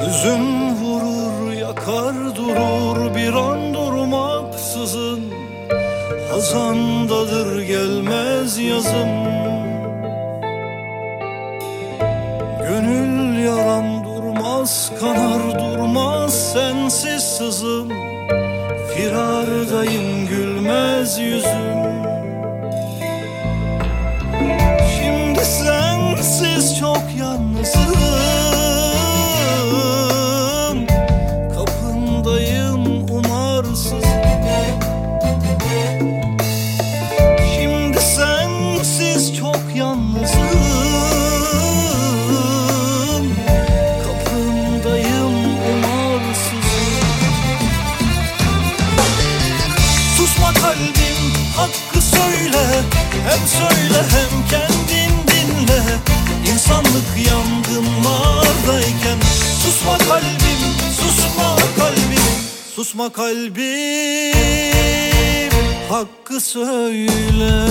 Hüzün vurur yakar durur bir an durmaksızın Hazandadır gelmez yazım. Gönül yaram durmaz kanar durmaz sensiz sızım. Firardayım gülmez yüzüm Söyle hem kendin dinle. İnsanlık yangınlardayken Susma kalbim susma kalbim Susma kalbim. Hakkı söyle.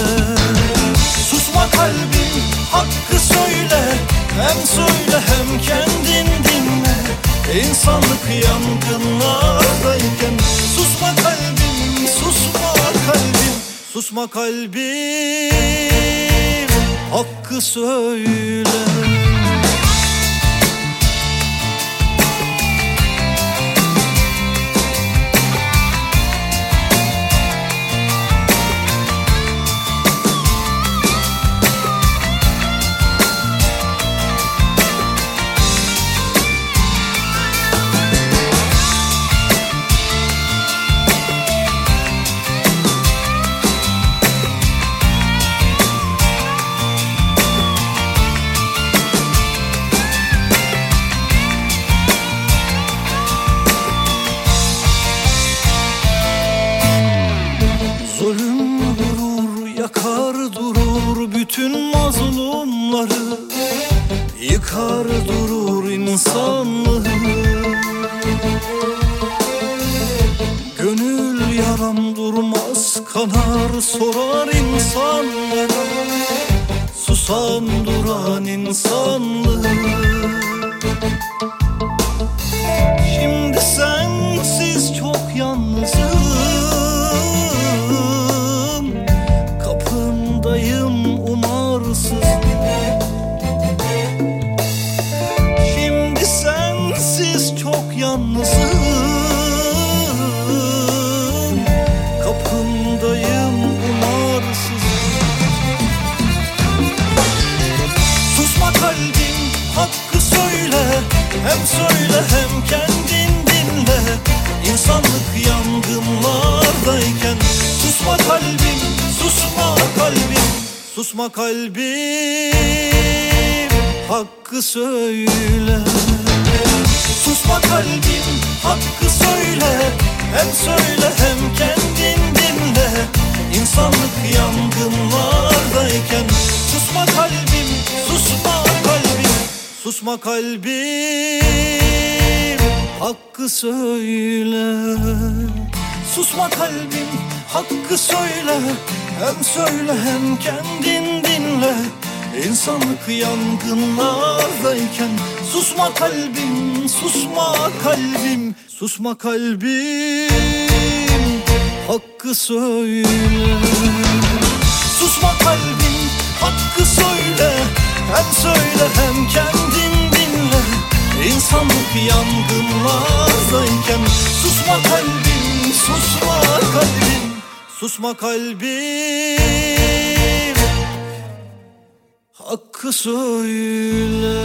Susma kalbim hakkı söyle. Hem söyle hem kendin dinle. İnsanlık yangınlardayken Susma kalbim hakkı söyle durur bütün mazlumları Yıkar durur insanlığı Gönül yaram durmaz kanar sorar insanlara Susan duran insanlığı Hem söyle hem kendin dinle. İnsanlık yangınlardayken Susma kalbim susma kalbim Susma kalbim. Hakkı söyle. Susma kalbim hakkı söyle. Hem söyle hem kendin dinle. İnsanlık yangınlardayken Susma kalbim hakkı söyle. Susma kalbim hakkı söyle. Hem söyle hem kendin dinle. İnsanlık yangınlardayken Susma kalbim susma kalbim Susma kalbim. Hakkı söyle. Susma kalbim hakkı söyle. Hem söyle hem Susma kalbim. Hakkı söyle